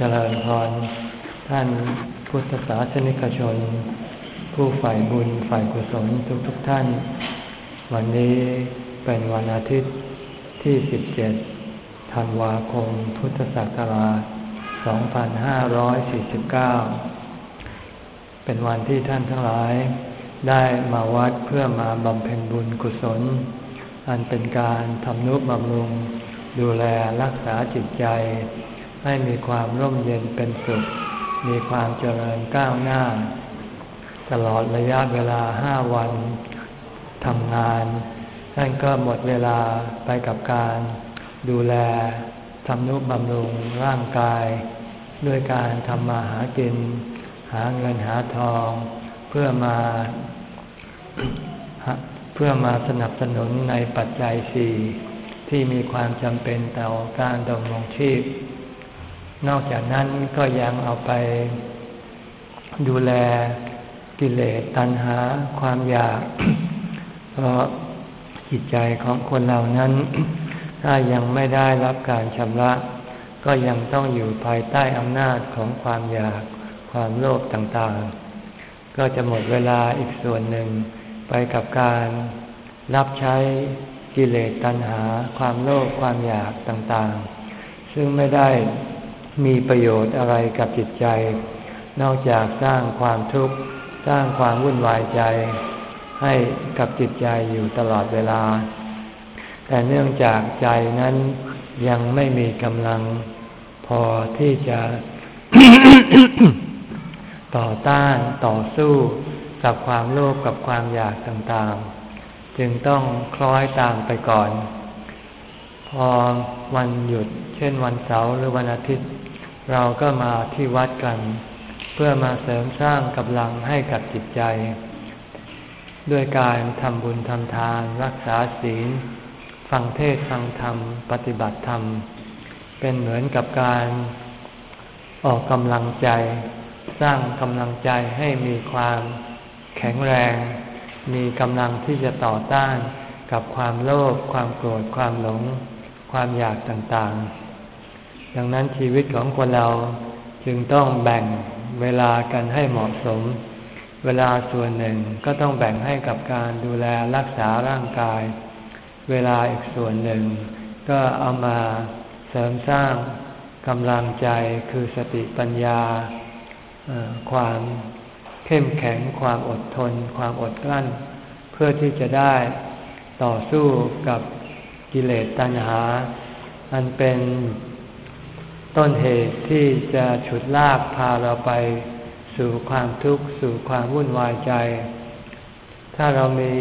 เจริญพรท่านพุทธศาสนิกชน ผู้ฝ่ายบุญฝ่ายกุศลทุกๆทท่าน วันนี้เป็นวันอาทิตย์ที่ 17 ธันวาคม พุทธศักราช 2549 เป็นวันที่ท่านทั้งหลาย ได้มาวัดเพื่อมาบำเพ็ญบุญกุศล อันเป็นการทำนุบำรุงดูแลรักษาจิตใจ ให้มีความร่มเย็นเป็นสุข มีความเจริญก้าวหน้า ตลอดระยะเวลาห้าวันทำงานท่านก็หมดเวลาไปกับการดูแลทำนุบำรุงร่างกาย ด้วยการทำมาหากิน หาเงินหาทอง เพื่อมาเพื่อมาสนับสนุนในปัจจัยสี่ที่มีความจำเป็นต่อการดำรงชีพ นอกจากนั้นก็ยังเอาไปดูแลกิเลสตัณหาความอยาก เพราะจิตใจของคนเหล่านั้น ถ้ายังไม่ได้รับการชำระ ก็ยังต้องอยู่ภายใต้อำนาจของความอยากความโลภต่างๆ ก็จะหมดเวลาอีกส่วนหนึ่ง ไปกับการรับใช้กิเลสตัณหา ความโลภความอยากต่างๆ ซึ่งไม่ได้ มีประโยชน์อะไรกับจิตใจ นอกจากสร้างความทุกข์สร้างความวุ่นวายใจ ให้กับจิตใจอยู่ตลอดเวลา แต่เนื่องจากใจนั้นยังไม่มีกำลังพอที่จะต่อต้านต่อสู้กับความโลภกับความอยากต่างๆ จึงต้องคล้อยตามไปก่อน พอวันหยุด เช่นวันเสาร์หรือวันอาทิตย์ เราก็มาที่วัดกัน เพื่อมาเสริมสร้างกำลังให้กับจิตใจ ด้วยการทำบุญทำทาน รักษาศีล ฟังเทศฟังธรรม ปฏิบัติธรรม เป็นเหมือนกับการออกกำลังใจ สร้างกำลังใจให้มีความแข็งแรง มีกำลังที่จะต่อต้านกับความโลภความโกรธความหลง ความอยากต่างๆ ดังนั้นชีวิตของคนเราจึงต้องแบ่งเวลากันให้เหมาะสม เวลาส่วนหนึ่งก็ต้องแบ่งให้กับการดูแลรักษาร่างกาย เวลาอีกส่วนหนึ่ง ก็เอามาเสริมสร้างกำลังใจคือสติปัญญา ความเข้มแข็งความอดทน ความอดกลั้น เพื่อที่จะได้ต่อสู้กับกิเลสตัณหา อันเป็น ต้นเหตุที่จะฉุดลากพาเราไป สู่ความทุกข์สู่ความวุ่นวายใจ ถ้าเรามี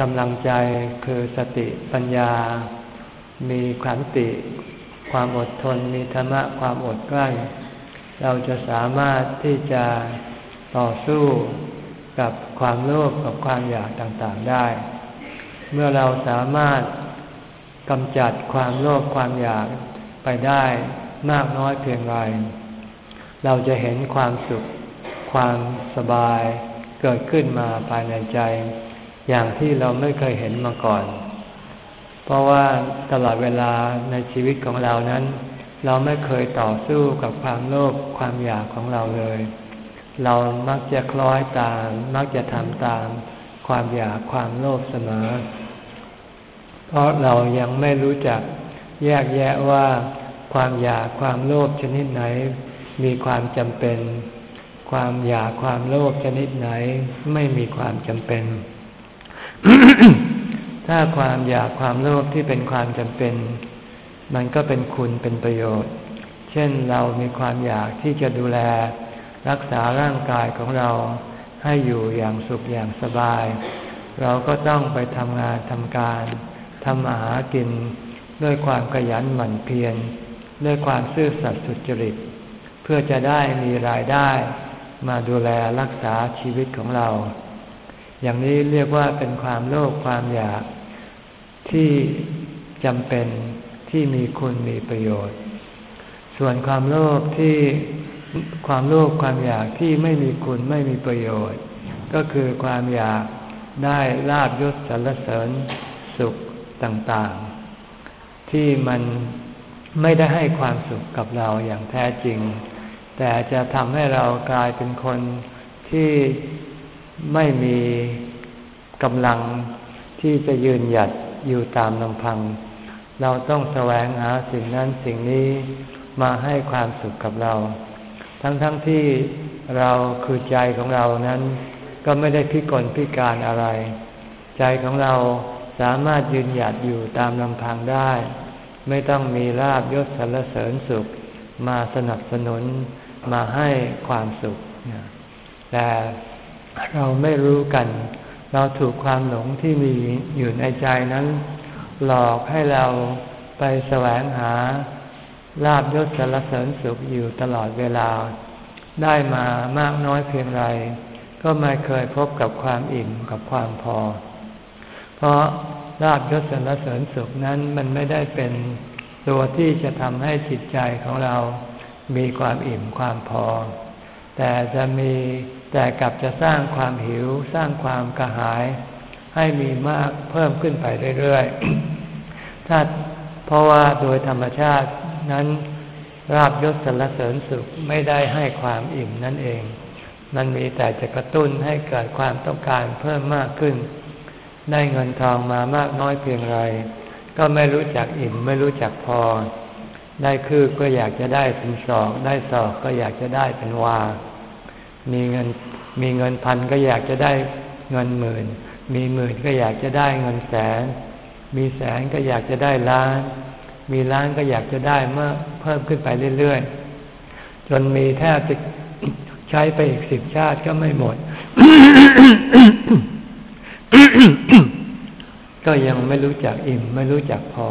กำลังใจคือสติปัญญา มีขันติความอดทนมีธรรมะความอดกลั้น เราจะสามารถที่จะต่อสู้กับความโลภกับความอยากต่างๆได้ เมื่อเราสามารถกำจัดความโลภความอยาก ไปได้มากน้อยเพียงไร เราจะเห็นความสุข ความสบายเกิดขึ้นมาภายในใจ อย่างที่เราไม่เคยเห็นมาก่อน เพราะว่าตลอดเวลาในชีวิตของเรานั้น เราไม่เคยต่อสู้กับความโลภความอยากของเราเลย เรามักจะคล้อยตาม มักจะทำตาม ความอยากความโลภเสมอ เพราะเรายังไม่รู้จัก แยกแยะว่าความอยากความโลภชนิดไหน มีความจำเป็น ความอยากความโลภชนิดไหน ไม่มีความจำเป็น ถ้าความอยากความโลภที่เป็นความจำเป็น มันก็เป็นคุณเป็นประโยชน์ เช่นเรามีความอยากที่จะดูแล รักษาร่างกายของเราให้อยู่อย่างสุขอย่างสบาย เราก็ต้องไปทำงานทำการทำอาหากิน ด้วยความขยันหมั่นเพียรด้วยความซื่อสัตย์สุจริต เพื่อจะได้มีรายได้มาดูแลรักษาชีวิตของเรา อย่างนี้เรียกว่าเป็นความโลภความอยากที่จำเป็นที่มีคุณมีประโยชน์ ส่วนความโลภที่ความโลภความอยากที่ไม่มีคุณไม่มีประโยชน์ ก็คือความอยากได้ลาบยศสรรเสริญสุขต่างๆ ที่มันไม่ได้ให้ความสุขกับเราอย่างแท้จริง แต่จะทำให้เรากลายเป็นคนที่ไม่มีกำลังที่จะยืนหยัดอยู่ตามลำพัง เราต้องแสวงหาสิ่งนั้นสิ่งนี้มาให้ความสุขกับเรา ทั้งๆทที่เราคือใจของเรานั้น ก็ไม่ได้พิกลพิการอะไร ใจของเรา สามารถยืนหยัดอยู่ตามลำพังได้ ไม่ต้องมีลาบยศสรรเสริญสุข มาสนับสนุนมาให้ความสุข แต่เราไม่รู้กัน เราถูกความหลงที่มีอยู่ในใจนั้น หลอกให้เราไปแสวงหาลาบยศสรรเสริญสุขอยู่ตลอดเวลา ได้มามากน้อยเพียงไร ก็ไม่เคยพบกับความอิ่มกับความพอ เพราะลาบยศสรรเสริญสุขนั้นมันไม่ได้เป็นตัวที่จะทำให้จิตใจของเรามีความอิ่มความพอ แต่จะมีแต่กลับจะสร้างความหิว สร้างความกระหาย ให้มีมากเพิ่มขึ้นไปเรื่อยๆ ถ้าเพราะว่าโดยธรรมชาตินั้นราบยศสรรเสริญสุขไม่ได้ให้ความอิ่มนั่นเอง มันมีแต่จะกระตุ้นให้เกิดความต้องการเพิ่มมากขึ้น ได้เงินทองมามากน้อยเพียงไร ก็ไม่รู้จักอิ่มไม่รู้จักพอ ได้คือก็อยากจะได้เป็นศอก ได้ศอกก็อยากจะได้เป็นวา มีเงินมีเงินพันก็อยากจะได้เงินหมื่น มีหมื่นก็อยากจะได้เงินแสน มีแสนก็อยากจะได้ล้าน มีล้านก็อยากจะได้เมื่อเพิ่มขึ้นไปเรื่อยๆ จนมีแทบจะใช้ไปอีกสิบชาติก็ไม่หมด ก็ยังไม่รู้จักอิ่ม ไม่รู้จักพอ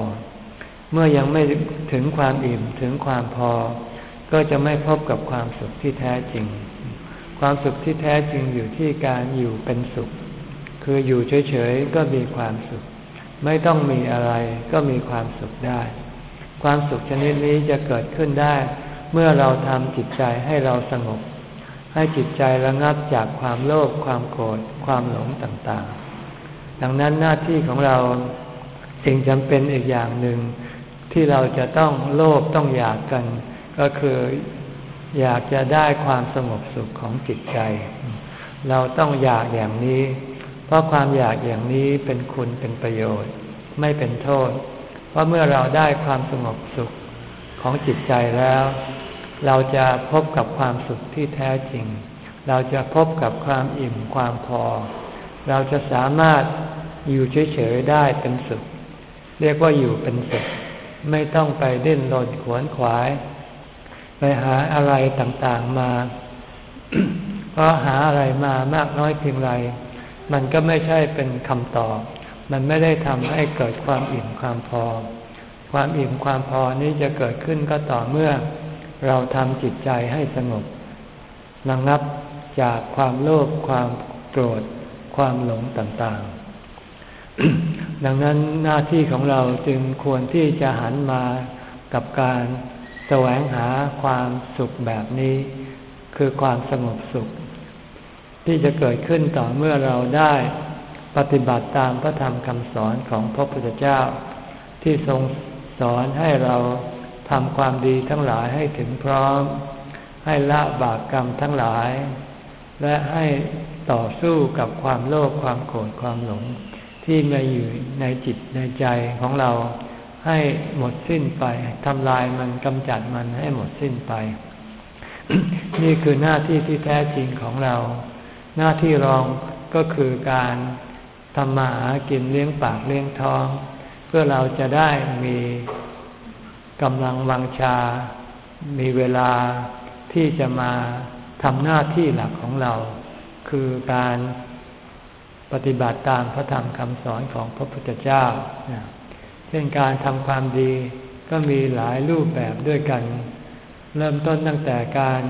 เมื่อยังไม่ถึงความอิ่มถึงความพอ ก็จะไม่พบกับความสุขที่แท้จริง ความสุขที่แท้จริงอยู่ที่การอยู่เป็นสุข คืออยู่เฉยๆก็มีความสุข ไม่ต้องมีอะไรก็มีความสุขได้ ความสุขชนิดนี้จะเกิดขึ้นได้ เมื่อเราทำจิตใจให้เราสงบ ให้จิตใจระงับจากความโลภความโกรธความหลงต่างๆ ดังนั้นหน้าที่ของเราสิ่งจำเป็นอีกอย่างหนึ่ง ที่เราจะต้องโลภต้องอยากกัน ก็คืออยากจะได้ความสงบสุขของจิตใจ เราต้องอยากอย่างนี้ เพราะความอยากอย่างนี้เป็นคุณเป็นประโยชน์ ไม่เป็นโทษ เพราะเมื่อเราได้ความสงบสุขของจิตใจแล้ว เราจะพบกับความสุขที่แท้จริง เราจะพบกับความอิ่มความพอ เราจะสามารถอยู่เฉยๆได้เป็นสุข เรียกว่าอยู่เป็นสุข ไม่ต้องไปดิ้นรนขวนขวาย ไปหาอะไรต่างๆมา เพราะหาอะไรมามากน้อยเพียงไร มันก็ไม่ใช่เป็นคำตอบ มันไม่ได้ทำให้เกิดความอิ่มความพอ ความอิ่มความพอนี้จะเกิดขึ้นก็ต่อเมื่อ เราทำจิตใจให้สงบระงับจากความโลภความโกรธ ความหลงต่างๆ ดังนั้นหน้าที่ของเราจึงควรที่จะหันมากับการแสวงหาความสุขแบบนี้ คือความสงบสุข ที่จะเกิดขึ้นต่อเมื่อเราได้ปฏิบัติตามพระธรรมคำสอนของพระพุทธเจ้า ที่ทรงสอนให้เราทำความดีทั้งหลายให้ถึงพร้อม ให้ละบาปกรรมทั้งหลาย และให้ ต่อสู้กับความโลภความโกรธความหลง ที่มีอยู่ในจิตในใจของเราให้หมดสิ้นไปทำลายมันกำจัดมันให้หมดสิ้นไป นี่คือหน้าที่ที่แท้จริงของเรา หน้าที่รองก็คือการทำมาหากินเลี้ยงปากเลี้ยงท้อง เพื่อเราจะได้มีกำลังวังชา มีเวลาที่จะมาทำหน้าที่หลักของเรา คือการปฏิบัติตามพระธรรมคำสอนของพระพุทธเจ้า เช่นการทำความดีก็มีหลายรูปแบบด้วยกัน เริ่มต้นตั้งแต่การ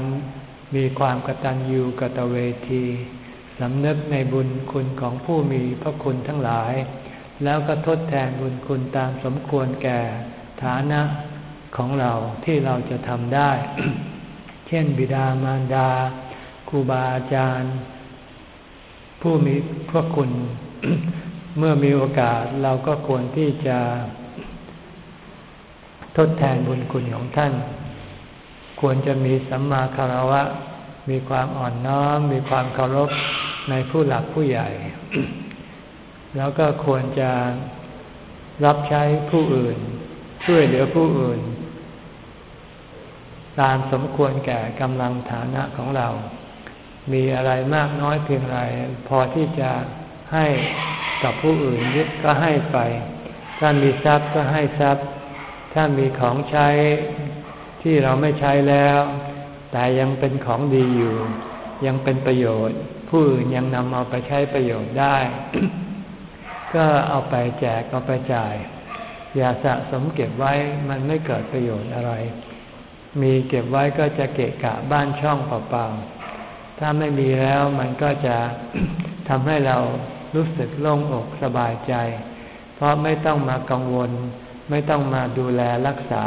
มีความกตัญญูกตเวทีสำนึกในบุญคุณของผู้มีพระคุณทั้งหลาย แล้วก็ทดแทนบุญคุณตามสมควรแก่ฐานะของเราที่เราจะทำได้ เช่น บิดามารดาครูบาอาจารย์ ผู้มีพระคุณ เมื่อมีโอกาสเราก็ควรที่จะททดแทนบุญคุณของท่าน ควรจะมีสัมมาคารวะ มีความอ่อนน้อม มีความเคารพในผู้หลักผู้ใหญ่ แล้วก็ควรจะรับใช้ผู้อื่น ช่วยเหลือผู้อื่น ตามสมควรแก่กำลังฐานะของเรา มีอะไรมากน้อยเพียงไรพอที่จะให้กับผู้อื่นยึดก็ให้ไป ถ้ามีทรัพย์ก็ให้ทรัพย์ ถ้ามีของใช้ที่เราไม่ใช้แล้ว แต่ยังเป็นของดีอยู่ ยังเป็นประโยชน์ ผู้อื่นยังนำเอาไปใช้ประโยชน์ได้ ก็เอาไปแจกเอาไปจ่าย อย่าสะสมเก็บไว้มันไม่เกิดประโยชน์อะไร มีเก็บไว้ก็จะเกะกะบ้านช่องเปล่าๆ ถ้าไม่มีแล้วมันก็จะทำให้เรารู้สึกโล่งอกสบายใจ เพราะไม่ต้องมากังวล ไม่ต้องมาดูแลรักษา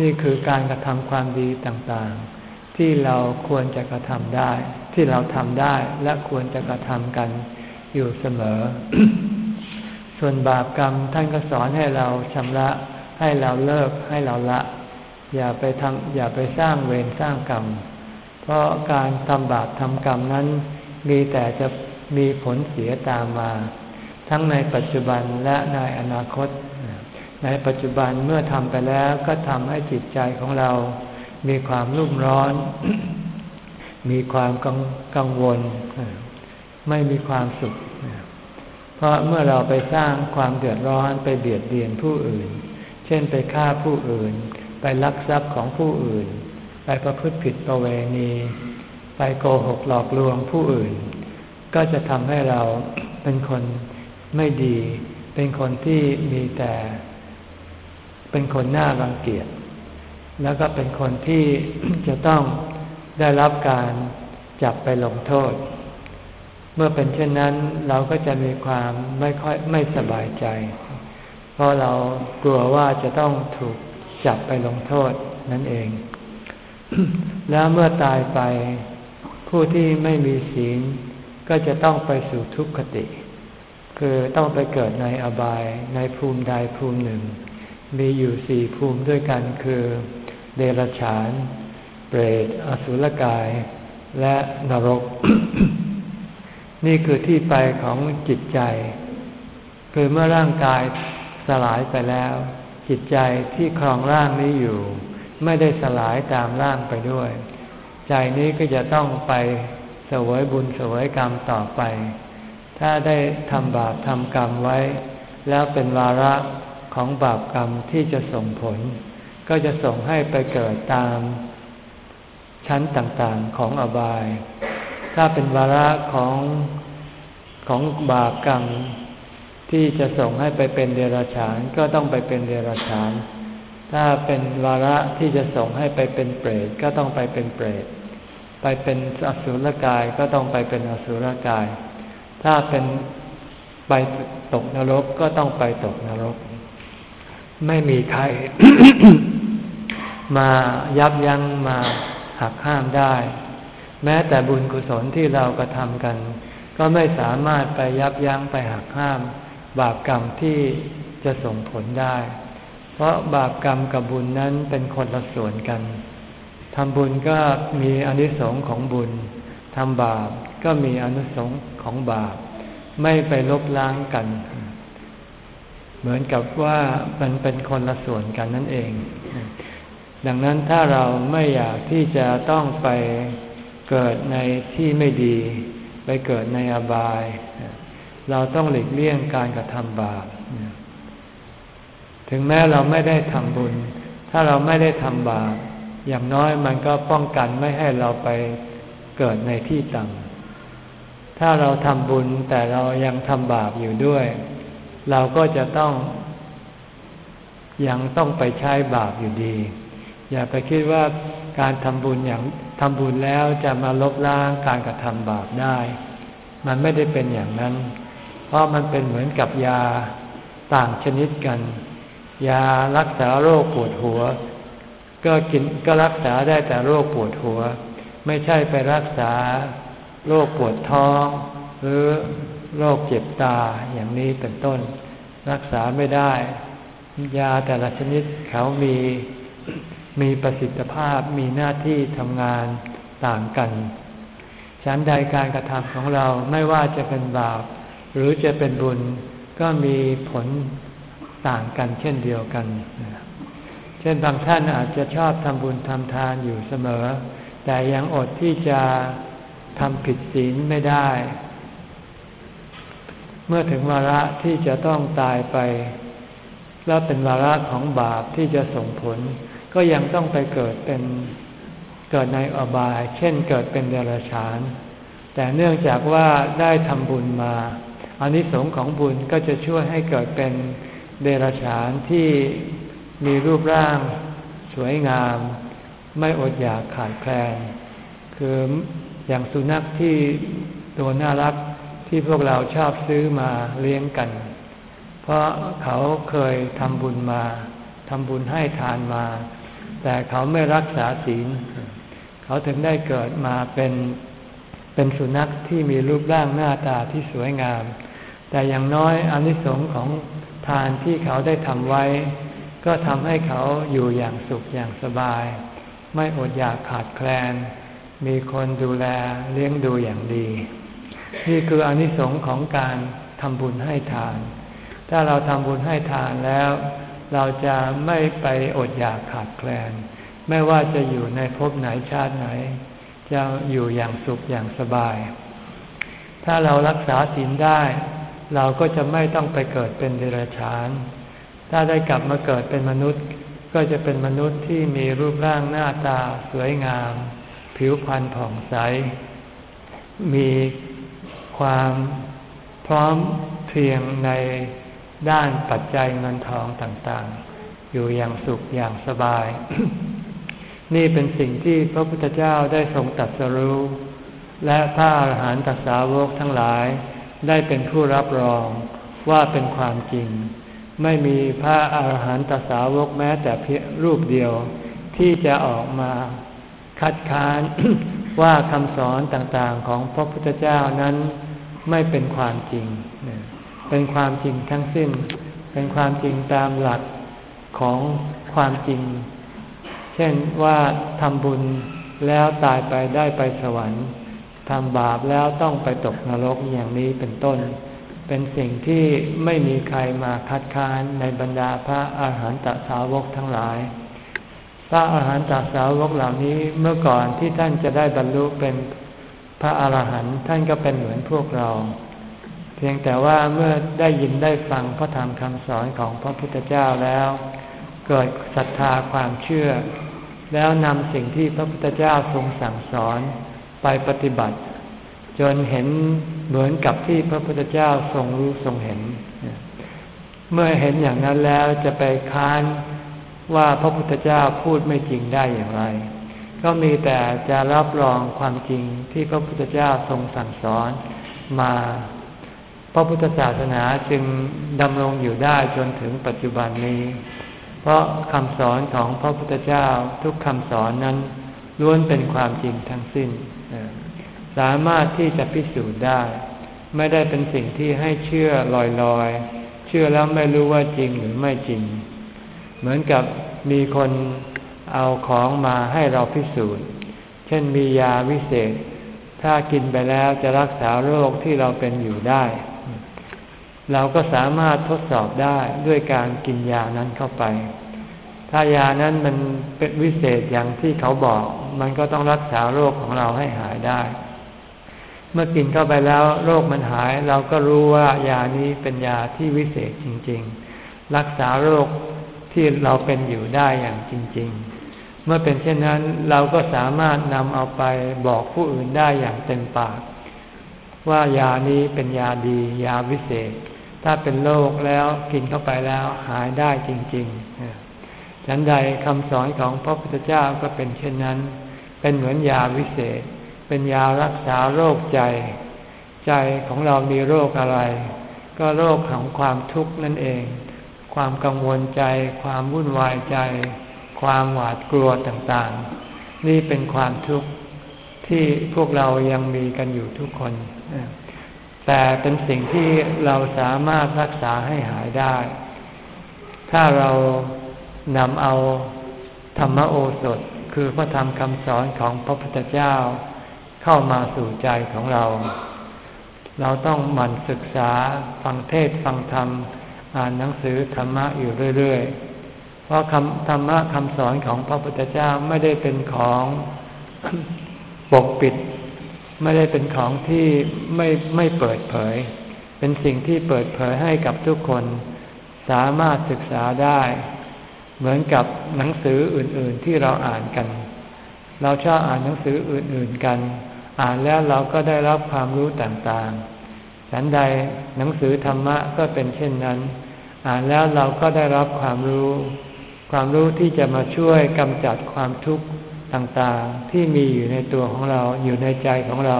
นี่คือการกระทำความดีต่างๆ ที่เราควรจะกระทำได้ ที่เราทำได้และควรจะกระทำกันอยู่เสมอ ส่วนบาปกรรมท่านก็สอนให้เราชำระให้เราเลิกให้เราละ อย่าไปทำอย่าไปสร้างเวรสร้างกรรม เพราะการทำบาปทำกรรมนั้น มีแต่จะมีผลเสียตามมา ทั้งในปัจจุบันและในอนาคต ในปัจจุบันเมื่อทำไปแล้วก็ทำให้จิตใจของเรา มีความรุ่มร้อน มีความกังวล ไม่มีความสุข เพราะเมื่อเราไปสร้างความเดือดร้อนไปเบียดเบียนผู้อื่น เช่นไปฆ่าผู้อื่น ไปลักทรัพย์ของผู้อื่น ไปประพฤติผิดประเวณี ไปโกหกหลอกลวงผู้อื่น ก็จะทำให้เราเป็นคนไม่ดี เป็นคนที่มีแต่ เป็นคนน้ารังเกียจแล้วก็เป็นคนที่จะต้องได้รับการจับไปลงโทษ เมื่อเป็นเช่นนั้นเราก็จะมีความไม่ค่อยไม่สบายใจ เพราะเรากลัวว่าจะต้องถูกจับไปลงโทษนั่นเอง แล้วเมื่อตายไป ผู้ที่ไม่มีศีลก็จะต้องไปสู่ทุกขติ คือต้องไปเกิดในอบายในภูมิใดภูมิหนึ่ง มีอยู่สี่ภูมิด้วยกันคือ เดรัจฉาน เปรต อสุรกาย และนรก นี่คือที่ไปของจิตใจ คือเมื่อร่างกายสลายไปแล้ว จิตใจที่ครองร่างนี้อยู่ ไม่ได้สลายตามร่างไปด้วย ใจนี้ก็จะต้องไปเสวยบุญเสวยกรรมต่อไป ถ้าได้ทำบาปทำกรรมไว้ แล้วเป็นวาระของบาปกรรมที่จะส่งผล ก็จะส่งให้ไปเกิดตาม ชั้นต่างๆของอบาย ถ้าเป็นวาระของของบาปกรรมที่จะส่งให้ไปเป็นเดรัจฉานก็ต้องไปเป็นเดรัจฉาน ถ้าเป็นวาระที่จะส่งให้ไปเป็นเปรตก็ต้องไปเป็นเปรต ไปเป็นอสุรกายก็ต้องไปเป็นอสุรกาย ถ้าเป็นไปตกนรกก็ต้องไปตกนรก ไม่มีใคร มายับยั้งมาหักห้ามได้ แม้แต่บุญกุศลที่เรากระทำกัน ก็ไม่สามารถไปยับยั้งไปหักห้าม บาปกรรมที่จะส่งผลได้ เพราะบาปกรรมกับบุญนั้นเป็นคนละส่วนกัน ทำบุญก็มีอนิสงค์ของบุญ ทำบาปก็มีอนิสงค์ของบาป ไม่ไปลบล้างกัน เหมือนกับว่ามันเป็นคนละส่วนกันนั่นเอง ดังนั้นถ้าเราไม่อยากที่จะต้องไปเกิดในที่ไม่ดี ไปเกิดในอบาย เราต้องหลีกเลี่ยงการกระทำบาป ถึงแม้เราไม่ได้ทำบุญ ถ้าเราไม่ได้ทำบาปอย่างน้อยมันก็ป้องกันไม่ให้เราไปเกิดในที่ต่ำถ้าเราทำบุญแต่เรายังทำบาปอยู่ด้วย เราก็จะต้อง ยังต้องไปใช้บาปอยู่ดี อย่าไปคิดว่าการทำบุญอย่างทำบุญแล้วจะมาลบล้างการกระทำบาปได้ มันไม่ได้เป็นอย่างนั้น เพราะมันเป็นเหมือนกับยาต่างชนิดกัน ยารักษาโรคปวดหัว ก็กินก็รักษาได้แต่โรคปวดหัว ไม่ใช่ไปรักษาโรคปวดท้อง หรือโรคเจ็บตาอย่างนี้เป็นต้น รักษาไม่ได้ ยาแต่ละชนิดเขามีมีประสิทธิภาพมีหน้าที่ทำงานต่างกันฉันใดการกระทำของเราไม่ว่าจะเป็นบาป หรือจะเป็นบุญก็มีผล ต่างกันเช่นเดียวกัน เช่นบางท่านอาจจะชอบทำบุญทำทานอยู่เสมอ แต่ยังอดที่จะทำผิดศีลไม่ได้ เมื่อถึงวาระที่จะต้องตายไป แล้วเป็นวาระของบาปที่จะส่งผล ก็ยังต้องไปเกิดเป็นเกิดในอบาย เช่นเกิดเป็นเดรัจฉาน แต่เนื่องจากว่าได้ทำบุญมาอานิสงส์ของบุญก็จะช่วยให้เกิดเป็น เดรัจฉานที่มีรูปร่างสวยงาม ไม่อดอยากขาดแคลน คืออย่างสุนัขที่ตัวน่ารักที่พวกเราชอบซื้อมาเลี้ยงกัน เพราะเขาเคยทำบุญมาทำบุญให้ทานมา แต่เขาไม่รักษาศีล เขาถึงได้เกิดมาเป็นเป็นสุนัขที่มีรูปร่างหน้าตาที่สวยงาม แต่อย่างน้อยอนิสงส์ของ ทานที่เขาได้ทำไว้ ก็ทำให้เขาอยู่อย่างสุขอย่างสบาย ไม่อดอยากขาดแคลน มีคนดูแลเลี้ยงดูอย่างดี นี่คืออนิสงส์ของการทำบุญให้ทาน ถ้าเราทำบุญให้ทานแล้ว เราจะไม่ไปอดอยากขาดแคลน ไม่ว่าจะอยู่ในภพไหนชาติไหน จะอยู่อย่างสุขอย่างสบาย ถ้าเรารักษาศีลได้ เราก็จะไม่ต้องไปเกิดเป็นเดรัจฉาน ถ้าได้กลับมาเกิดเป็นมนุษย์ ก็จะเป็นมนุษย์ที่มีรูปร่างหน้าตาสวยงาม ผิวพรรณผ่องใส มีความพร้อมเพียงในด้านปัจจัยเงินทองต่างๆ อยู่อย่างสุขอย่างสบาย นี่เป็นสิ่งที่พระพุทธเจ้าได้ทรงตรัสรู้ และพระอาหารหันตสาวกทั้งหลาย ได้เป็นผู้รับรองว่าเป็นความจริง ไม่มีพระอาหารหันตสาวกแม้แต่เพียงรูปเดียว ที่จะออกมาคัดค้านว่าคำสอนต่างๆของพระพุทธเจ้านั้นไม่เป็นความจริง เป็นความจริงทั้งสิ้น เป็นความจริงตามหลักของความจริง เช่นว่าทำบุญแล้วตายไปได้ไปสวรรค์ ทำบาปแล้วต้องไปตกนรกอย่างนี้เป็นต้น เป็นสิ่งที่ไม่มีใครมาคัดค้านในบรรดาพระอาหารหันตสาวกทั้งหลาย พระอาหารหันตสาวกเหล่านี้เมื่อก่อนที่ท่านจะได้บรรลุเป็นพระอาหารหันต์ท่านก็เป็นเหมือนพวกเรา เพียงแต่ว่าเมื่อได้ยินได้ฟังพระธรรมคำสอนของพระพุทธเจ้าแล้ว เกิดศรัทธาความเชื่อ แล้วนำสิ่งที่พระพุทธเจ้าทรงสั่งสอน ไปปฏิบัติ จนเห็นเหมือนกับที่พระพุทธเจ้าทรงรู้ทรงเห็น เมื่อเห็นอย่างนั้นแล้วจะไปค้านว่าพระพุทธเจ้าพูดไม่จริงได้อย่างไร ก็มีแต่จะรับรองความจริงที่พระพุทธเจ้าทรงสั่งสอนมาพระพุทธศาสนาจึงดำรงอยู่ได้จนถึงปัจจุบันนี้ เพราะคำสอนของพระพุทธเจ้าทุกคำสอนนั้นล้วนเป็นความจริงทั้งสิ้น สามารถที่จะพิสูจน์ได้ ไม่ได้เป็นสิ่งที่ให้เชื่อลอยๆ เชื่อแล้วไม่รู้ว่าจริงหรือไม่จริง เหมือนกับมีคนเอาของมาให้เราพิสูจน์ เช่นมียาวิเศษ ถ้ากินไปแล้วจะรักษาโรคที่เราเป็นอยู่ได้ เราก็สามารถทดสอบได้ด้วยการกินยานั้นเข้าไป ถ้ายานั้นมันเป็นวิเศษอย่างที่เขาบอก มันก็ต้องรักษาโรคของเราให้หายได้ เมื่อกินเข้าไปแล้วโรคมันหาย เราก็รู้ว่ายานี้เป็นยาที่วิเศษจริง ๆ รักษาโรคที่เราเป็นอยู่ได้อย่างจริง ๆ เมื่อเป็นเช่นนั้นเราก็สามารถนำเอาไปบอกผู้อื่นได้อย่างเต็มปาก ว่ายานี้เป็นยาดี ยาวิเศษ ถ้าเป็นโรคแล้วกินเข้าไปแล้วหายได้จริง ๆ ฉันใดคำสอนของพระพุทธเจ้าก็เป็นเช่นนั้น เป็นเหมือนยาวิเศษ เป็นยารักษาโรคใจ ใจของเรามีโรคอะไร ก็โรคของความทุกข์นั่นเอง ความกังวลใจ ความวุ่นวายใจ ความหวาดกลัวต่างๆ นี่เป็นความทุกข์ที่พวกเรายังมีกันอยู่ทุกคน แต่เป็นสิ่งที่เราสามารถรักษาให้หายได้ ถ้าเรา นำเอาธรรมโอสถคือพระธรรมคำสอนของพระพุทธเจ้า เข้ามาสู่ใจของเรา เราต้องหมั่นศึกษาฟังเทศฟังธรรม อ่านหนังสือธรรมะอยู่เรื่อยๆ เพราะคำธรรมะคำสอนของพระพุทธเจ้าไม่ได้เป็นของปกปิด ไม่ได้เป็นของที่ไม่ไม่เปิดเผย เป็นสิ่งที่เปิดเผยให้กับทุกคน สามารถศึกษาได้ เหมือนกับหนังสืออื่น ๆที่เราอ่านกัน เราชอบอ่านหนังสืออื่น ๆกัน อ่านแล้วเราก็ได้รับความรู้ต่างๆฉันใดหนังสือธรรมะก็เป็นเช่นนั้น อ่านแล้วเราก็ได้รับความรู้ ความรู้ที่จะมาช่วยกำจัดความทุกข์ต่างๆ ที่มีอยู่ในตัวของเราอยู่ในใจของเรา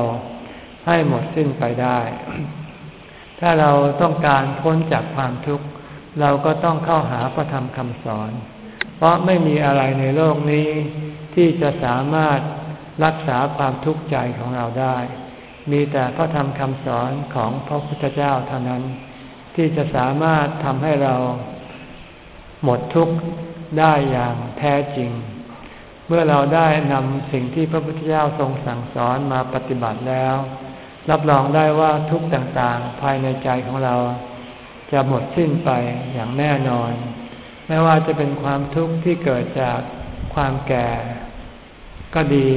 ให้หมดสิ้นไปได้ ถ้าเราต้องการพ้นจากความทุกข์ เราก็ต้องเข้าหาพระธรรมคำสอน เพราะไม่มีอะไรในโลกนี้ ที่จะสามารถรักษาความทุกข์ใจของเราได้ มีแต่พระธรรมคำสอนของพระพุทธเจ้าเท่านั้น ที่จะสามารถทำให้เราหมดทุกข์ได้อย่างแท้จริง เมื่อเราได้นำสิ่งที่พระพุทธเจ้าทรงสั่งสอนมาปฏิบัติแล้ว รับรองได้ว่าทุกข์ต่างๆ ภายในใจของเรา จะหมดสิ้นไปอย่างแน่นอน ไม่ว่าจะเป็นความทุกข์ที่เกิดจากความแก่ ก็ดี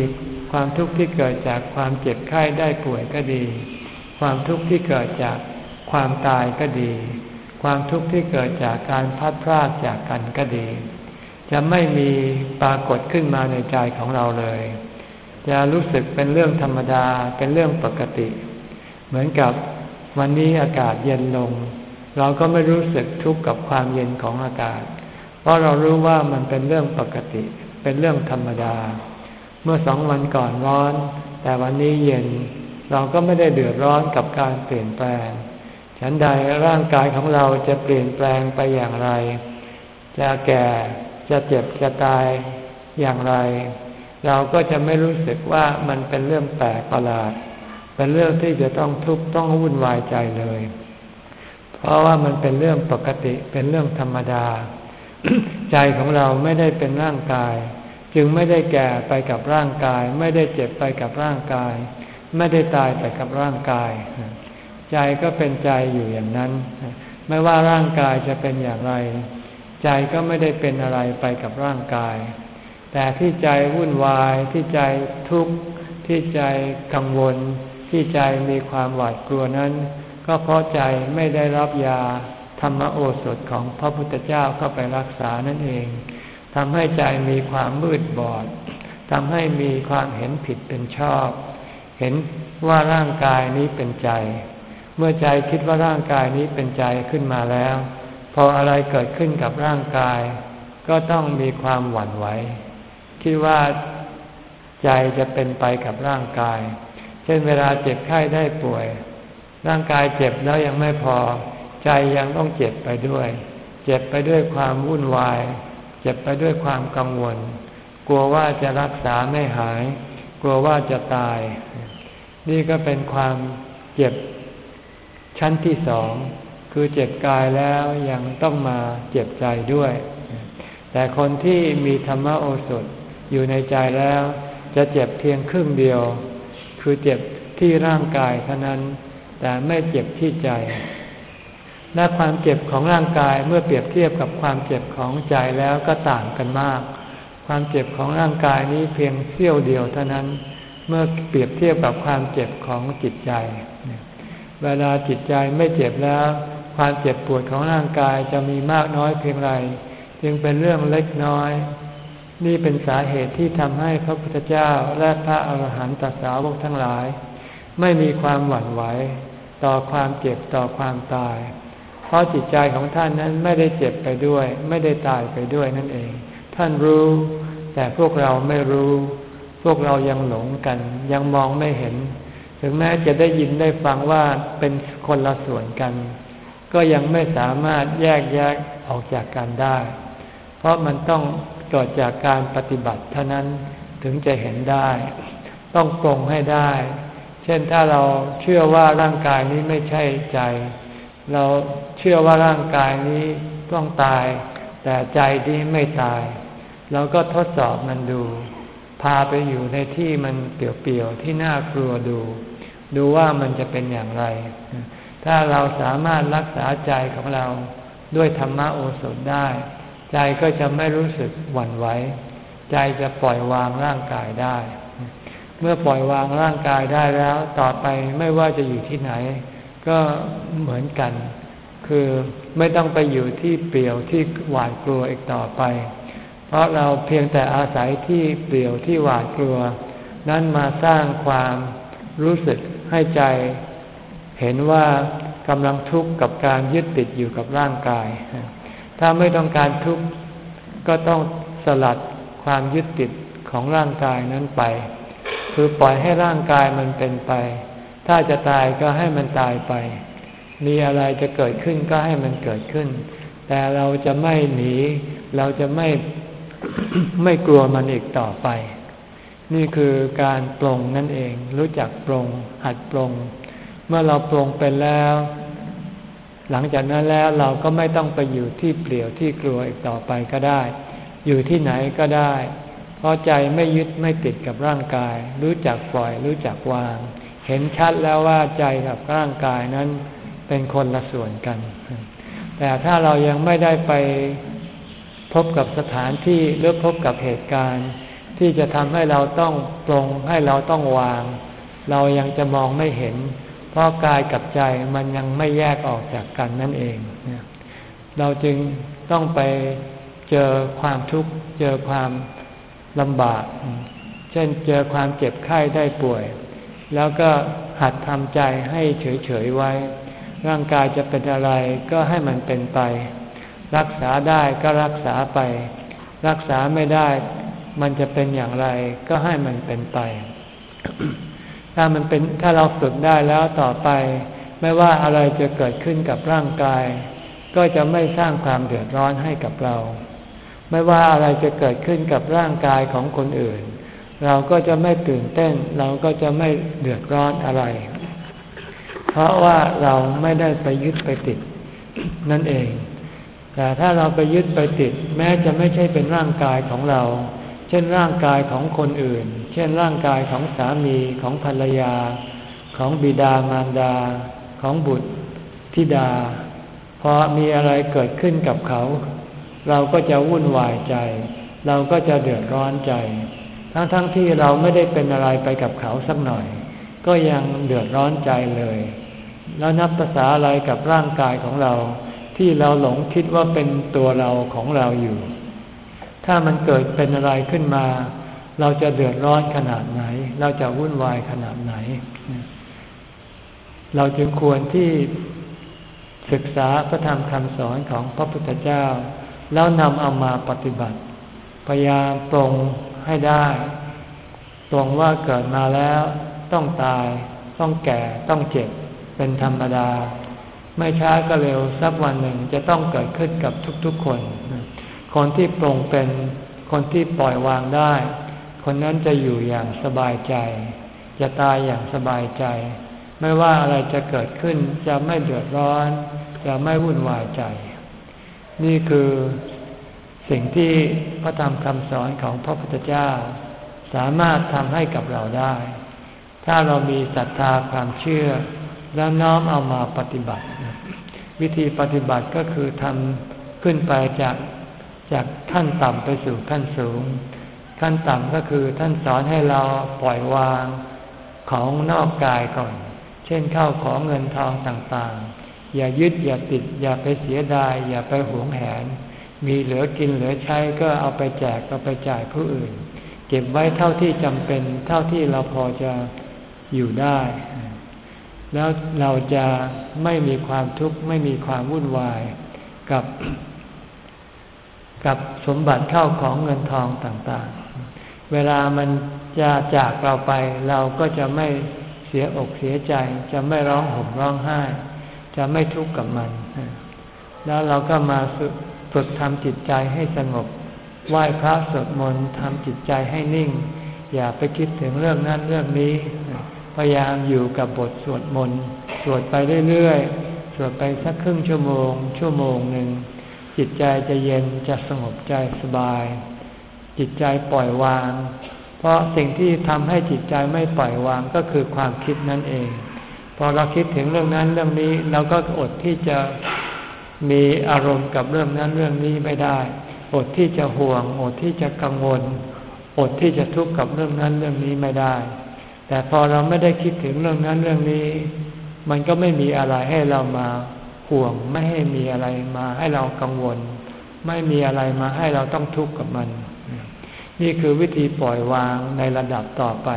ความทุกข์ที่เกิดจากความเจ็บไข้ได้ป่วยก็ดี ความทุกข์ที่เกิดจากความตายก็ดี ความทุกข์ที่เกิดจากการพัดพรากจากกันก็ดี จะไม่มีปรากฏขึ้นมาในใจของเราเลย จะรู้สึกเป็นเรื่องธรรมดาเป็นเรื่องปกติ เหมือนกับวันนี้อากาศเย็นลง เราก็ไม่รู้สึกทุกข์กับความเย็นของอากาศ เพราะเรารู้ว่ามันเป็นเรื่องปกติ เป็นเรื่องธรรมดา เมื่อสองวันก่อนร้อน แต่วันนี้เย็น เราก็ไม่ได้เดือดร้อนกับการเปลี่ยนแปลง ฉันใดร่างกายของเราจะเปลี่ยนแปลงไปอย่างไร จะแก่ จะเจ็บ จะตายอย่างไร เราก็จะไม่รู้สึกว่ามันเป็นเรื่องแปลกประหลาด เป็นเรื่องที่จะต้องทุกข์ต้องวุ่นวายใจเลย เพราะว่ามันเป็นเรื่องปกติเป็นเรื่องธรรมดา ใจของเราไม่ได้เป็นร่างกาย จึงไม่ได้แก่ไปกับร่างกาย ไม่ได้เจ็บไปกับร่างกาย ไม่ได้ตายไปกับร่างกาย ใจก็เป็นใจอยู่อย่างนั้น ไม่ว่าร่างกายจะเป็นอย่างไร ใจก็ไม่ได้เป็นอะไรไปกับร่างกาย แต่ที่ใจวุ่นวายที่ใจทุกข์ที่ใจกังวล ที่ใจมีความหวาดกลัวนั้น ก็เพราะใจไม่ได้รับยาธรรมโอสถของพระพุทธเจ้าเข้าไปรักษานั่นเองทำให้ใจมีความมืดบอดทำให้มีความเห็นผิดเป็นชอบ เห็นว่าร่างกายนี้เป็นใจ เมื่อใจคิดว่าร่างกายนี้เป็นใจขึ้นมาแล้ว พออะไรเกิดขึ้นกับร่างกาย ก็ต้องมีความหวั่นไหวคิดว่าใจจะเป็นไปกับร่างกาย เช่นเวลาเจ็บไข้ได้ป่วย ร่างกายเจ็บแล้วยังไม่พอ ใจยังต้องเจ็บไปด้วย เจ็บไปด้วยความวุ่นวาย เจ็บไปด้วยความกังวล กลัวว่าจะรักษาไม่หาย กลัวว่าจะตาย นี่ก็เป็นความเจ็บชั้นที่สอง คือเจ็บกายแล้วยังต้องมาเจ็บใจด้วย แต่คนที่มีธรรมโอสถอยู่ในใจแล้ว จะเจ็บเพียงครึ่งเดียว คือเจ็บที่ร่างกายเท่านั้น แต่ไม่เจ็บที่ใจ และความเจ็บของร่างกายเมื่อเปรียบเทียบกับความเจ็บของใจแล้วก็ต่างกันมาก ความเจ็บของร่างกายนี้เพียงเสี้ยวเดียวเท่านั้น เมื่อเปรียบเทียบกับความเจ็บของจิตใจ เวลาจิตใจไม่เจ็บแล้ว ความเจ็บปวดของร่างกายจะมีมากน้อยเพียงไร จึงเป็นเรื่องเล็กน้อยนี่เป็นสาเหตุที่ทำให้พระพุทธเจ้าและพระอาหารหันตสาวกทั้งหลาย ไม่มีความหวั่นไหว ต่อความเจ็บต่อความตาย เพราะจิตใจของท่านนั้นไม่ได้เจ็บไปด้วย ไม่ได้ตายไปด้วยนั่นเอง ท่านรู้ แต่พวกเราไม่รู้ พวกเรายังหลงกัน ยังมองไม่เห็น ถึงแม้จะได้ยินได้ฟังว่าเป็นคนละส่วนกัน ก็ยังไม่สามารถแยกแยกออกจากกันได้ เพราะมันต้องเกิดจากการปฏิบัติเท่านั้นถึงจะเห็นได้ ต้องปรงให้ได้ ช่นถ้าเราเชื่อว่าร่างกายนี้ไม่ใช่ใจ เราเชื่อว่าร่างกายนี้ต้องตาย แต่ใจที่ไม่ตาย เราก็ทดสอบมันดู พาไปอยู่ในที่มันเปลี่ยวๆที่น่ากลัวดู ดูว่ามันจะเป็นอย่างไร ถ้าเราสามารถรักษาใจของเราด้วยธรรมโอสถได้ ใจก็จะไม่รู้สึกหวั่นไหว ใจจะปล่อยวางร่างกายได้ เมื่อปล่อยวางร่างกายได้แล้ว ต่อไปไม่ว่าจะอยู่ที่ไหน ก็เหมือนกัน คือไม่ต้องไปอยู่ที่เปลี่ยวที่หวาดกลัวอีกต่อไป เพราะเราเพียงแต่อาศัยที่เปลี่ยวที่หวาดกลัว นั้นมาสร้างความรู้สึกให้ใจ เห็นว่ากำลังทุกข์กับการยึดติดอยู่กับร่างกาย ถ้าไม่ต้องการทุกข์ก็ต้องสลัดความยึดติดของร่างกายนั้นไป คือปล่อยให้ร่างกายมันเป็นไป ถ้าจะตายก็ให้มันตายไป มีอะไรจะเกิดขึ้นก็ให้มันเกิดขึ้น แต่เราจะไม่หนี เราจะไม่ไม่กลัวมันอีกต่อไป นี่คือการปรงนั่นเอง รู้จักปรงหัดปรงเมื่อเราปรงเป็นแล้ว หลังจากนั้นแล้วเราก็ไม่ต้องไปอยู่ที่เปลี่ยวที่กลัวอีกต่อไปก็ได้ อยู่ที่ไหนก็ได้ เพราะใจไม่ยึดไม่ติดกับร่างกาย รู้จักปล่อย รู้จักวาง เห็นชัดแล้วว่าใจกับร่างกายนั้นเป็นคนละส่วนกัน แต่ถ้าเรายังไม่ได้ไปพบกับสถานที่หรือพบกับเหตุการณ์ ที่จะทำให้เราต้องปรงให้เราต้องวาง เรายังจะมองไม่เห็น เพราะกายกับใจมันยังไม่แยกออกจากกันนั่นเอง เราจึงต้องไปเจอความทุกข์เจอความ ลำบาก เช่นเจอความเจ็บไข้ได้ป่วย แล้วก็หัดทำใจให้เฉยๆไว้ ร่างกายจะเป็นอะไรก็ให้มันเป็นไป รักษาได้ก็รักษาไป รักษาไม่ได้ มันจะเป็นอย่างไรก็ให้มันเป็นไป ถ้ามันเป็นถ้าเราฝึกได้แล้วต่อไป ไม่ว่าอะไรจะเกิดขึ้นกับร่างกาย ก็จะไม่สร้างความเดือดร้อนให้กับเรา ไม่ว่าอะไรจะเกิดขึ้นกับร่างกายของคนอื่น เราก็จะไม่ตื่นเต้น เราก็จะไม่เดือดร้อนอะไร เพราะว่าเราไม่ได้ไปยึดไปติด นั่นเอง แต่ถ้าเราไปยึดไปติด แม้จะไม่ใช่เป็นร่างกายของเรา เช่นร่างกายของคนอื่น เช่นร่างกายของสามีของภรรยา ของบิดามารดา ของบุตรธิดาพอมีอะไรเกิดขึ้นกับเขา เราก็จะวุ่นวายใจ เราก็จะเดือดร้อนใจ ทั้งๆทที่เราไม่ได้เป็นอะไรไปกับเขาสักหน่อย ก็ยังเดือดร้อนใจเลย แล้วนับภาษาอะไรกับร่างกายของเรา ที่เราหลงคิดว่าเป็นตัวเราของเราอยู่ ถ้ามันเกิดเป็นอะไรขึ้นมา เราจะเดือดร้อนขนาดไหน เราจะวุ่นวายขนาดไหน เราจึงควรที่ศึกษาพระธรรมคำสอนของพระพุทธเจ้า แล้วนำเอามาปฏิบัติ พยายามปรงให้ได้ปรงว่าเกิดมาแล้วต้องตาย ต้องแก่ต้องเจ็บเป็นธรรมดา ไม่ช้าก็เร็วสักวันหนึ่งจะต้องเกิดขึ้นกับทุกๆคน คนที่ปรงเป็นคนที่ปล่อยวางได้ คนนั้นจะอยู่อย่างสบายใจ จะตายอย่างสบายใจ ไม่ว่าอะไรจะเกิดขึ้นจะไม่เดือดร้อน จะไม่วุ่นวายใจ นี่คือสิ่งที่พระธรรมคำสอนของพระพุทธเจ้า สามารถทำให้กับเราได้ ถ้าเรามีศรัทธาความเชื่อ แล้วน้อมเอามาปฏิบัติ วิธีปฏิบัติก็คือทำขึ้นไปจากจากขั้นต่ำไปสู่ขั้นสูง ขั้นต่ำก็คือท่านสอนให้เราปล่อยวางของนอกกายก่อน เช่นเข้าของเงินทองต่างๆ อย่ายึดอย่าติด อย่าไปเสียดาย อย่าไปหวงแหน มีเหลือกินเหลือใช้ก็เอาไปแจกเอาไปจ่ายผู้อื่น เก็บไว้เท่าที่จำเป็นเท่าที่เราพอจะอยู่ได้ แล้วเราจะไม่มีความทุกข์ไม่มีความวุ่นวายกับ กับสมบัติเข้าของเงินทองต่างๆ เวลามันจะจากเราไป เราก็จะไม่เสียอกเสียใจจะไม่ร้องห่มร้องไห้ จะไม่ทุกข์กับมัน แล้วเราก็มาฝึกทำจิตใจให้สงบ ไหว้พระสวดมนต์ทำจิตใจให้นิ่ง อย่าไปคิดถึงเรื่องนั้นเรื่องนี้ พยายามอยู่กับบทสวดมนต์ สวดไปเรื่อยๆ สวดไปสักครึ่งชั่วโมง ชั่วโมงหนึ่ง จิตใจจะเย็นจะสงบใจสบาย จิตใจปล่อยวาง เพราะสิ่งที่ทำให้จิตใจไม่ปล่อยวางก็คือความคิดนั่นเอง พอเราคิดถึงเรื่องนั้นเรื่องนี้เราก็อดที่จะมีอารมณ์กับเรื่องนั้นเรื่องนี้ไม่ได้ อดที่จะห่วง อดที่จะกังวล อดที่จะทุกข์กับเรื่องนั้นเรื่องนี้ไม่ได้ แต่พอเราไม่ได้คิดถึงเรื่องนั้นเรื่องนี้ มันก็ไม่มีอะไรให้เรามาห่วง ไม่ให้มีอะไรมาให้เรากังวล ไม่มีอะไรมาให้เราต้องทุกข์กับมัน นี่คือวิธีปล่อยวางในระดับต่อไป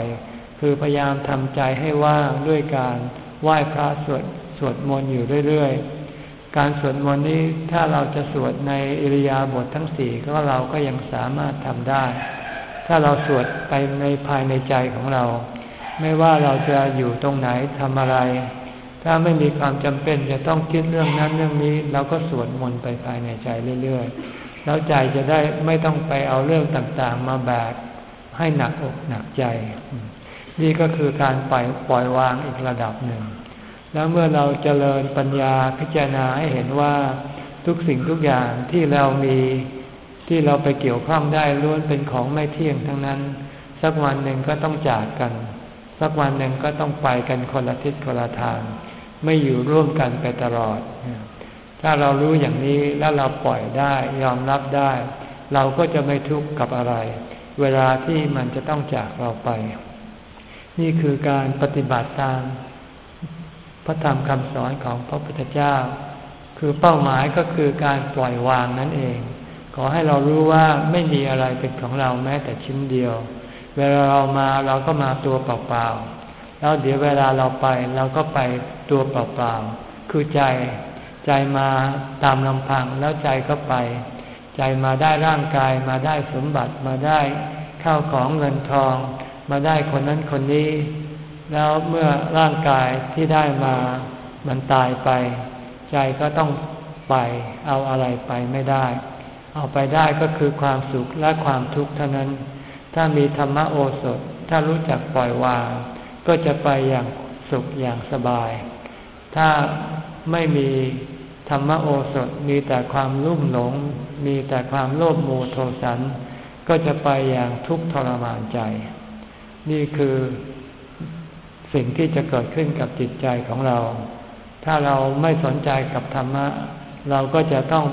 คือพยายามทำใจให้ว่างด้วยการ ไหว้พระสวดสวดมนต์อยู่เรื่อยๆ การสวดมนต์นี้ถ้าเราจะสวดในอิริยาบถททั้งสี่ก็เราก็ยังสามารถทำได้ ถ้าเราสวดไปในภายในใจของเรา ไม่ว่าเราจะอยู่ตรงไหนทำอะไร ถ้าไม่มีความจำเป็นจะต้องคิดเรื่องนั้นเรื่องนี้ เราก็สวดมนต์ไปภายในใจเรื่อยๆ แล้วใจจะได้ไม่ต้องไปเอาเรื่องต่างๆ มาแบกให้หนักอกหนักใจ นี่ก็คือการปล่อยปล่อยวางอีกระดับหนึ่ง แล้วเมื่อเราเจริญปัญญาพิจารณาให้เห็นว่าทุกสิ่งทุกอย่างที่เรามีที่เราไปเกี่ยวข้องได้ล้วนเป็นของไม่เที่ยงทั้งนั้น สักวันหนึ่งก็ต้องจากกัน สักวันหนึ่งก็ต้องไปกันคนละทิศคนละทาง ไม่อยู่ร่วมกันไปตลอด ถ้าเรารู้อย่างนี้แล้วเราปล่อยได้ยอมรับได้ เราก็จะไม่ทุกข์กับอะไร เวลาที่มันจะต้องจากเราไป นี่คือการปฏิบัติตาม พระธรรมคำสอนของพระพุทธเจ้า คือเป้าหมายก็คือการปล่อยวางนั่นเอง ขอให้เรารู้ว่าไม่มีอะไรเป็นของเราแม้แต่ชิ้นเดียว เวลาเรามาเราก็มาตัวเปล่าๆแล้วเดี๋ยวเวลาเราไปเราก็ไปตัวเปล่าๆคือใจใจมาตามลำพังแล้วใจก็ไป ใจมาได้ร่างกายมาได้สมบัติมาได้ข้าวของเงินทอง มาได้คนนั้นคนนี้ แล้วเมื่อร่างกายที่ได้มามันตายไป ใจก็ต้องไปเอาอะไรไปไม่ได้ เอาไปได้ก็คือความสุขและความทุกข์เท่านั้น ถ้ามีธรรมโอสถ ถ้ารู้จักปล่อยวาง ก็จะไปอย่างสุขอย่างสบาย ถ้าไม่มีธรรมโอสถมีแต่ความรุ่มหลง มีแต่ความโลภโมโทสัน ก็จะไปอย่างทุกข์ทรมานใจ นี่คือสิ่งที่จะเกิดขึ้นกับจิตใจของเรา ถ้าเราไม่สนใจกับธรรมะ เราก็จะต้อง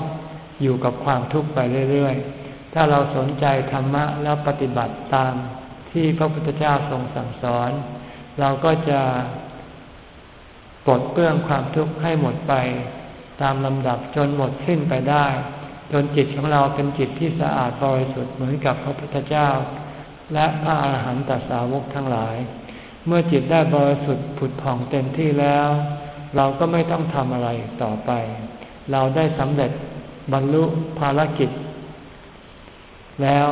อยู่กับความทุกข์ไปเรื่อยๆ ถ้าเราสนใจธรรมะแล้วปฏิบัติตามที่พระพุทธเจ้าทรงสั่งสอน เราก็จะปลดเปลื้องความทุกข์ให้หมดไป ตามลำดับจนหมดสิ้นไปได้ จนจิตของเราเป็นจิตที่สะอาดบริสุทธิ์เหมือนกับพระพุทธเจ้า และพระอาหารหันตสาวกทั้งหลาย เมื่อจิตได้บริสุทธิ์ผุดผ่องเต็มที่แล้ว เราก็ไม่ต้องทำอะไรต่อไป เราได้สำเร็จบรรลุภารกิจ แล้ว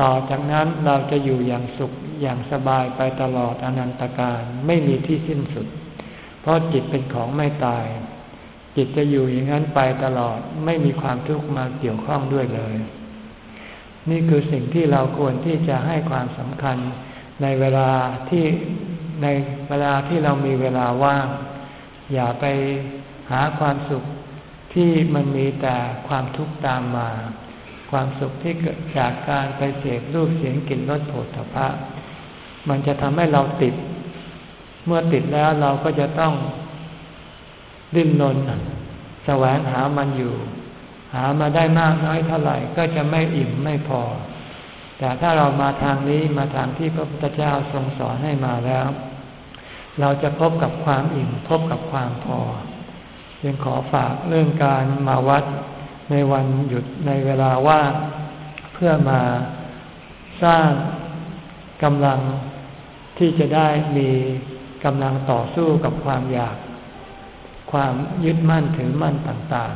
ต่อจากนั้นเราจะอยู่อย่างสุขอย่างสบายไปตลอดอนันตการไม่มีที่สิ้นสุด เพราะจิตเป็นของไม่ตาย จิตจะอยู่อย่างนั้นไปตลอดไม่มีความทุกข์มาเกี่ยวข้องด้วยเลย นี่คือสิ่งที่เราควรที่จะให้ความสำคัญ ในเวลาที่ในเวลาที่เรามีเวลาว่าง อย่าไปหาความสุขที่มันมีแต่ความทุกข์ตามมา ความสุขที่เกิดจากการไปเสพรูปเสียงกลิ่นรสโผฏฐพะมันจะทำให้เราติด เมื่อติดแล้วเราก็จะต้องดิ้นรนแสวงหามันอยู่ หามาได้มากน้อยเท่าไหร่ก็จะไม่อิ่มไม่พอ แต่ถ้าเรามาทางนี้มาทางที่พระพุทธเจ้าทรงสอนให้มาแล้ว เราจะพบกับความอิ่มพบกับความพอยังขอฝากเรื่องการมาวัดในวันหยุดในเวลาว่างเพื่อมาสร้างกำลังที่จะได้มีกำลังต่อสู้กับความอยาก ความยึดมั่นถือมั่นต่าง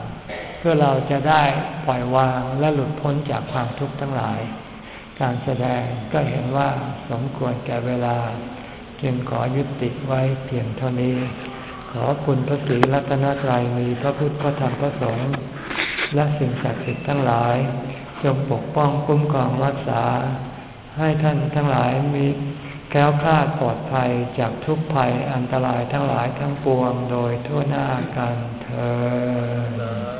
เพื่อเราจะได้ปล่อยวางและหลุดพ้นจากความทุกข์ทั้งหลาย การแสดงก็เห็นว่าสมควรแก่เวลา จึงขอยุติไว้เพียงเท่านี้ ขอคุณพระศรีรัตนตรัยมีพระพุทธพระธรรมพระสงฆ์และสิ่งศักดิ์สิทธิ์ทั้งหลาย จงปกป้องคุ้มครองรักษา ให้ท่านทั้งหลายมีแก้วคลาดปลอดภัยจากทุกภัยอันตรายทั้งหลายทั้งปวงโดยทั่วหน้ากันเธอ